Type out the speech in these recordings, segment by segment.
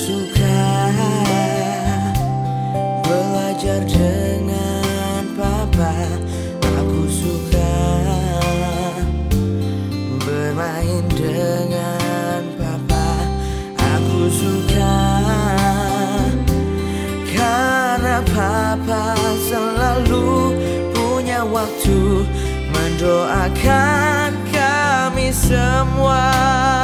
suka belajar dengan papa. Aku suka bermain dengan papa. Aku suka karena papa selalu punya waktu mendoakan kami semua.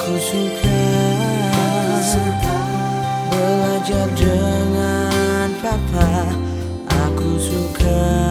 Aku suka, suka belajar dengan papa. Aku suka.